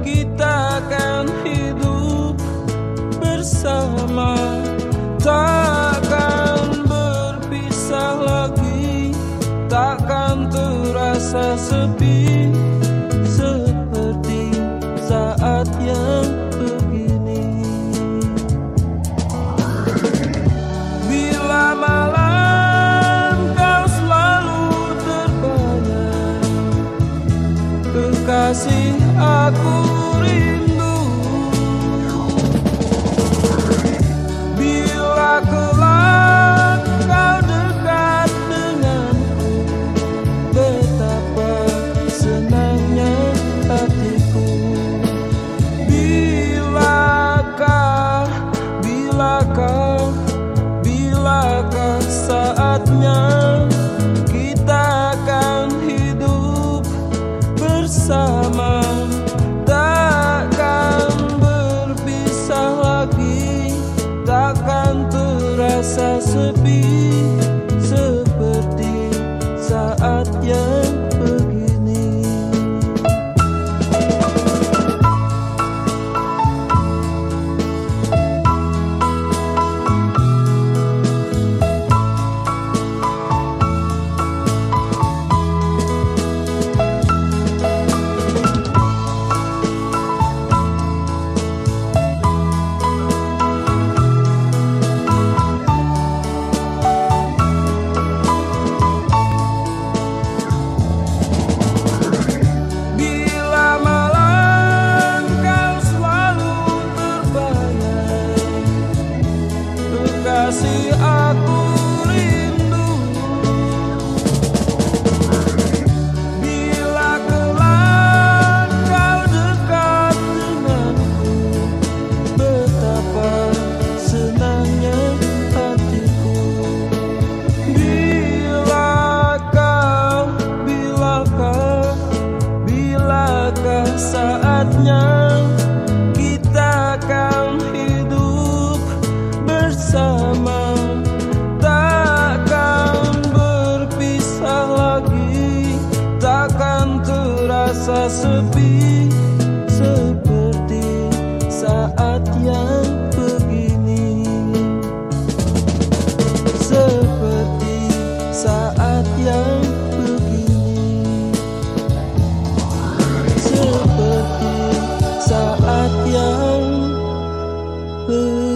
Kita akan hidup bersama Takkan berpisah lagi Takkan terasa sepi. masih aku rindu. Bila kelak kau dekat denganku Betapa senangnya hatiku. Bila kau bila kau bila kau saatnya? Ooh.